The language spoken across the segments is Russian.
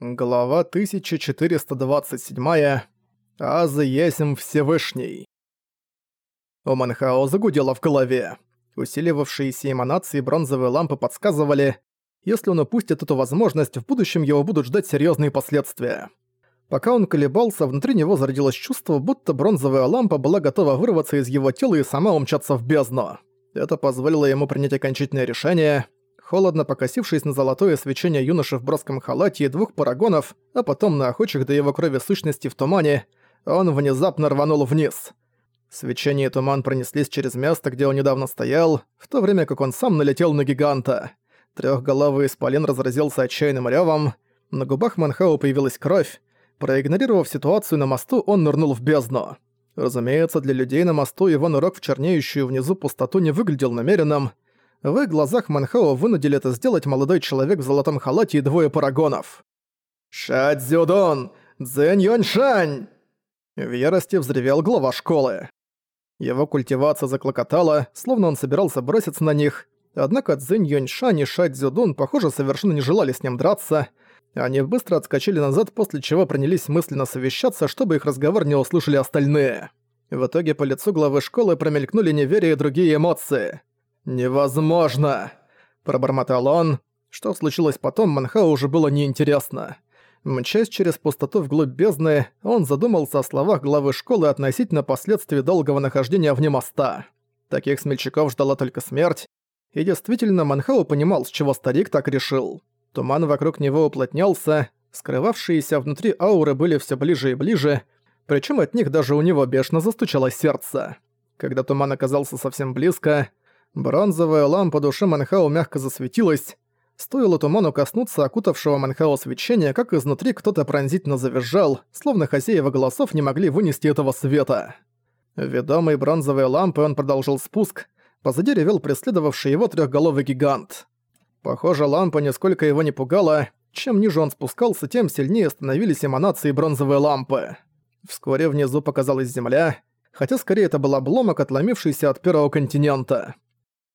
Глава 1427. Аза есим Всевышний. У Манхао загудело в голове. Усиливавшиеся эманации бронзовой лампы подсказывали, если он упустит эту возможность, в будущем его будут ждать серьезные последствия. Пока он колебался, внутри него зародилось чувство, будто бронзовая лампа была готова вырваться из его тела и сама умчаться в бездну. Это позволило ему принять окончательное решение — холодно покосившись на золотое свечение юноши в броском халате и двух парагонов, а потом на охочих до его крови сущности в тумане, он внезапно рванул вниз. Свечение и туман пронеслись через место, где он недавно стоял, в то время как он сам налетел на гиганта. Трёхголовый исполин разразился отчаянным рёвом, на губах Манхау появилась кровь. Проигнорировав ситуацию на мосту, он нырнул в бездну. Разумеется, для людей на мосту его нырок в чернеющую внизу пустоту не выглядел намеренным, в их глазах Манхао вынудили это сделать молодой человек в золотом халате и двое парагонов. «Шадзюдон! Цзэнь Юаньшань!» В ярости взревел глава школы. Его культивация заклокотала, словно он собирался броситься на них, однако Цзэнь Юаньшань и Ша Цзюдун, похоже, совершенно не желали с ним драться. Они быстро отскочили назад, после чего принялись мысленно совещаться, чтобы их разговор не услышали остальные. В итоге по лицу главы школы промелькнули неверие и другие эмоции. «Невозможно!» – пробормотал он. Что случилось потом, Манхау уже было неинтересно. Мчась через пустоту вглубь бездны, он задумался о словах главы школы относительно последствий долгого нахождения вне моста. Таких смельчаков ждала только смерть. И действительно, Манхау понимал, с чего старик так решил. Туман вокруг него уплотнялся, скрывавшиеся внутри ауры были все ближе и ближе, причем от них даже у него бешено застучало сердце. Когда туман оказался совсем близко, Бронзовая лампа души Манхао мягко засветилась. Стоило туману коснуться окутавшего Манхао свечения, как изнутри кто-то пронзительно завизжал, словно хозяева голосов не могли вынести этого света. Ведомый бронзовой лампой он продолжил спуск. Позади ревел преследовавший его трехголовый гигант. Похоже, лампа нисколько его не пугала. Чем ниже он спускался, тем сильнее становились эманации бронзовой лампы. Вскоре внизу показалась земля, хотя скорее это был обломок, отломившийся от первого континента.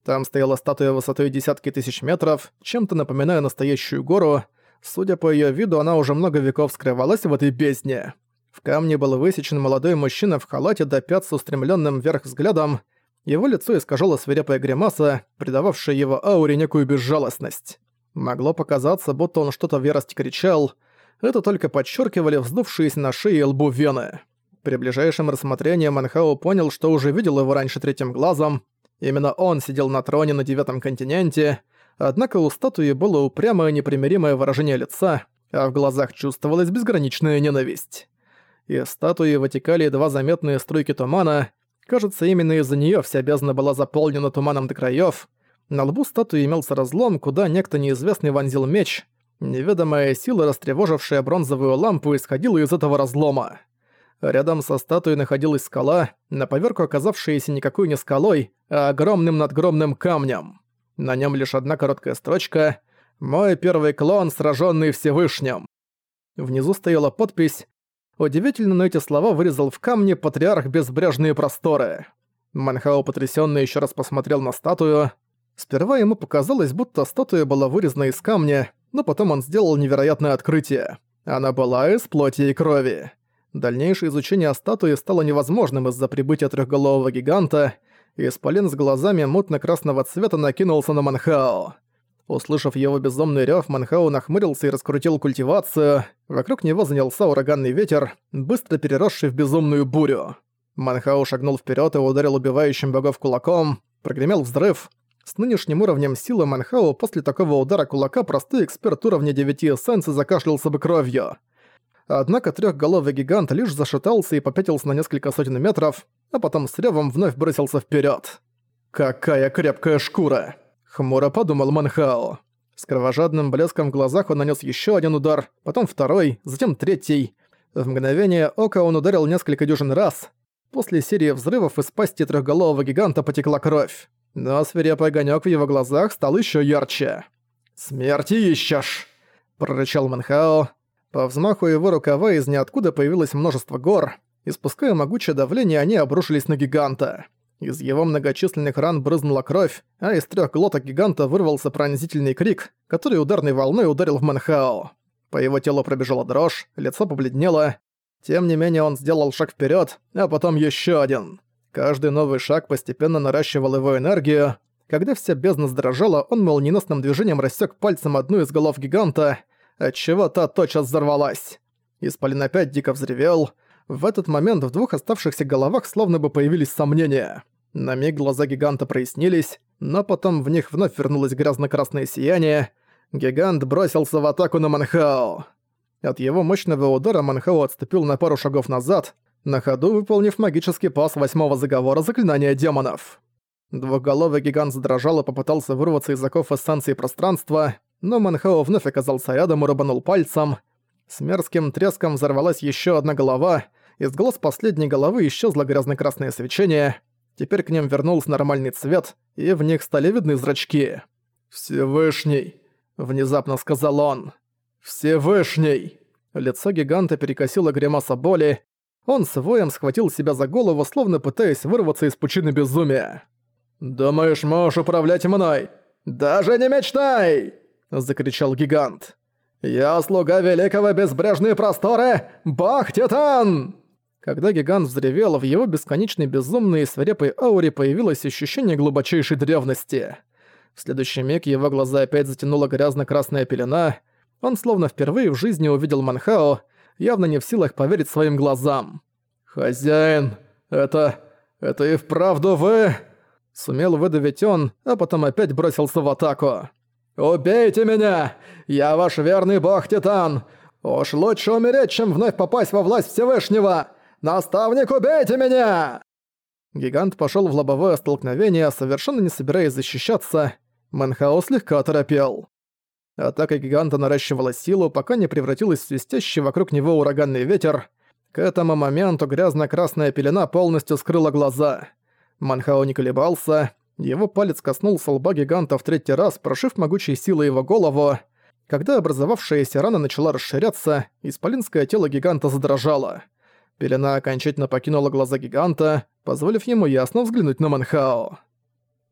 Там стояла статуя высотой десятки тысяч метров, чем-то напоминая настоящую гору. Судя по её виду, она уже много веков скрывалась в этой бездне. В камне был высечен молодой мужчина в халате до пят с устремлённым вверх взглядом. Его лицо искажало свирепая гримаса, придававшая его ауре некую безжалостность. Могло показаться, будто он что-то в ярости кричал. Это только подчеркивали вздувшиеся на шее и лбу вены. При ближайшем рассмотрении Манхау понял, что уже видел его раньше третьим глазом, Именно он сидел на троне на девятом континенте, однако у статуи было упрямое непримиримое выражение лица, а в глазах чувствовалась безграничная ненависть. Из статуи вытекали два заметные струйки тумана, кажется, именно из-за неё вся бездна была заполнена туманом до краёв. На лбу статуи имелся разлом, куда некто неизвестный вонзил меч. Неведомая сила, растревожившая бронзовую лампу, исходила из этого разлома. Рядом со статуей находилась скала, на поверку оказавшаяся никакой не скалой, огромным надгромным камнем. На нем лишь одна короткая строчка «Мой первый клон, сраженный Всевышним». Внизу стояла подпись Удивительно, но эти слова вырезал в камне патриарх безбрежные просторы. Манхао потрясенно еще раз посмотрел на статую. Сперва ему показалось, будто статуя была вырезана из камня, но потом он сделал невероятное открытие. Она была из плоти и крови. Дальнейшее изучение статуи стало невозможным из-за прибытия трехголового гиганта, Исполин с глазами мутно-красного цвета накинулся на Манхао. Услышав его безумный рёв, Манхао нахмурился и раскрутил культивацию. Вокруг него занялся ураганный ветер, быстро переросший в безумную бурю. Манхао шагнул вперед и ударил убивающим богов кулаком. Прогремел взрыв. С нынешним уровнем силы Манхао после такого удара кулака простой эксперт уровня 9 эссенций закашлялся бы кровью. Однако трехголовый гигант лишь зашатался и попятился на несколько сотен метров, а потом с ревом вновь бросился вперед. «Какая крепкая шкура!» — хмуро подумал Манхао. С кровожадным блеском в глазах он нанес еще один удар, потом второй, затем третий. В мгновение ока он ударил несколько дюжин раз. После серии взрывов из пасти трехголового гиганта потекла кровь. Но свирепый огонек в его глазах стал еще ярче. «Смерти ищешь!» – прорычал Манхао, по взмаху его рукава из ниоткуда появилось множество гор. Испуская могучее давление, они обрушились на гиганта. Из его многочисленных ран брызнула кровь, а из трех глоток гиганта вырвался пронзительный крик, который ударной волной ударил в Манхао. По его телу пробежала дрожь, лицо побледнело. Тем не менее он сделал шаг вперед, а потом еще один. Каждый новый шаг постепенно наращивал его энергию. Когда вся бездна сдрожала, он молниеносным движением рассек пальцем одну из голов гиганта, отчего та тотчас взорвалась. Исполин опять дико взревел. В этот момент в двух оставшихся головах словно бы появились сомнения. На миг глаза гиганта прояснились, но потом в них вновь вернулось грязно-красное сияние. Гигант бросился в атаку на Манхао. От его мощного удара Манхао отступил на пару шагов назад, на ходу выполнив магический пас восьмого заговора заклинания демонов. Двухголовый гигант задрожал и попытался вырваться из оков эссенции пространства, но Манхао вновь оказался рядом и рубанул пальцем. С мерзким треском взорвалась еще одна голова, из глаз последней головы исчезло грязно-красное свечение, теперь к ним вернулся нормальный цвет, и в них стали видны зрачки. «Всевышний!» — внезапно сказал он. «Всевышний!» Лицо гиганта перекосило гримаса боли, он с воем схватил себя за голову, словно пытаясь вырваться из пучины безумия. «Думаешь, можешь управлять мной? Даже не мечтай!» – закричал гигант. «Я слуга великого безбрежные просторы, Бог-Титан!» Когда гигант взревел, в его бесконечной безумной и свирепой ауре появилось ощущение глубочайшей древности. В следующий миг его глаза опять затянула грязно-красная пелена, он словно впервые в жизни увидел Манхао, явно не в силах поверить своим глазам. «Хозяин, это... это и вправду вы...» Сумел выдавить он, а потом опять бросился в атаку. «Убейте меня! Я ваш верный бог-титан! Уж лучше умереть, чем вновь попасть во власть Всевышнего! Наставник, убейте меня!» Гигант пошел в лобовое столкновение, совершенно не собираясь защищаться. Манхао слегка оторопел. Атака гиганта наращивала силу, пока не превратилась в свистящий вокруг него ураганный ветер. К этому моменту грязно-красная пелена полностью скрыла глаза. Манхао не колебался, его палец коснулся лба гиганта в третий раз, прошив могучей силой его голову. Когда образовавшаяся рана начала расширяться, исполинское тело гиганта задрожало. Пелена окончательно покинула глаза гиганта, позволив ему ясно взглянуть на Манхао.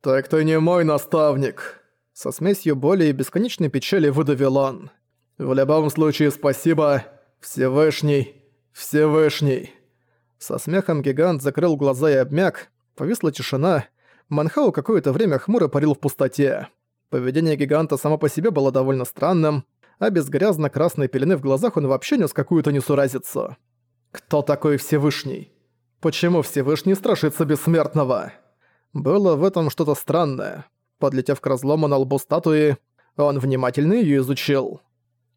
«Так ты не мой наставник!» Со смесью боли и бесконечной печали выдавил он. «В любом случае спасибо, Всевышний, Всевышний!» Со смехом гигант закрыл глаза и обмяк, повисла тишина, Манхау какое-то время хмуро парил в пустоте. Поведение гиганта само по себе было довольно странным, а без грязно-красной пелены в глазах он вообще нес какую-то несуразицу. «Кто такой Всевышний? Почему Всевышний страшится бессмертного?» Было в этом что-то странное. Подлетев к разлому на лбу статуи, он внимательно ее изучил.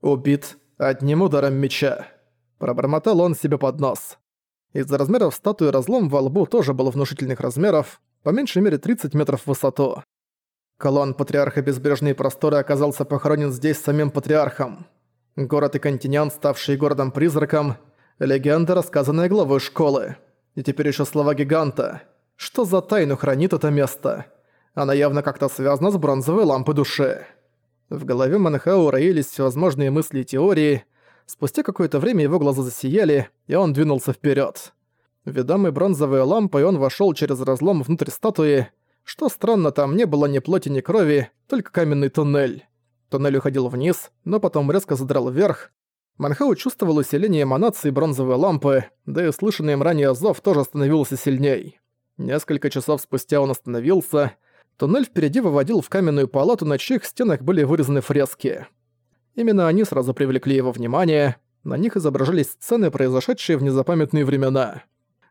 «Убит одним ударом меча», – пробормотал он себе под нос. Из-за размеров статуи разлом во лбу тоже был внушительных размеров, по меньшей мере 30 метров в высоту. Колонн Патриарха Безбрежные Просторы оказался похоронен здесь самим Патриархом. Город и континент, ставший городом-призраком, легенда, рассказанная главой школы. И теперь еще слова гиганта. Что за тайну хранит это место? Она явно как-то связана с бронзовой лампой души. В голове Манхау роились всевозможные мысли и теории. Спустя какое-то время его глаза засияли, и он двинулся вперед. Ведомый бронзовой лампой он вошел через разлом внутрь статуи. Что странно, там не было ни плоти, ни крови, только каменный туннель. Туннель уходил вниз, но потом резко задрал вверх. Манхау чувствовал усиление эманации бронзовой лампы, да и слышанный им ранее зов тоже становился сильней. Несколько часов спустя он остановился, Туннель впереди выводил в каменную палату, на чьих стенах были вырезаны фрески. Именно они сразу привлекли его внимание, на них изображались сцены, произошедшие в незапамятные времена.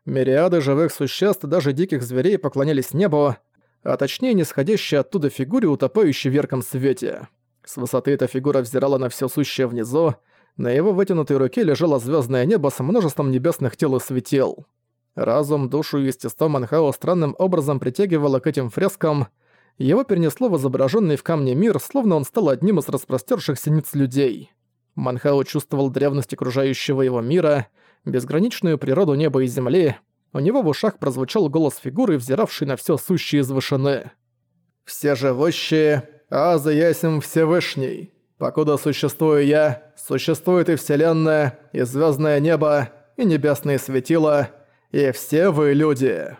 Мириады живых существ, даже диких зверей поклонялись небу, а точнее нисходящей оттуда фигуре, утопающей в ярком свете. С высоты эта фигура взирала на все сущее внизу, на его вытянутой руке лежало звездное небо с множеством небесных тел и светил. Разум, душу и естество Манхао странным образом притягивало к этим фрескам. Его перенесло в изображенный в камне мир, словно он стал одним из распростершихся ниц людей. Манхао чувствовал древность окружающего его мира, безграничную природу неба и земли. У него в ушах прозвучал голос фигуры, взиравшей на все сущее из вышины. «Все живущие, Аза ясен Всевышний. Покуда существую я, существует и Вселенная, и звездное небо, и небесные светила» и все вы люди.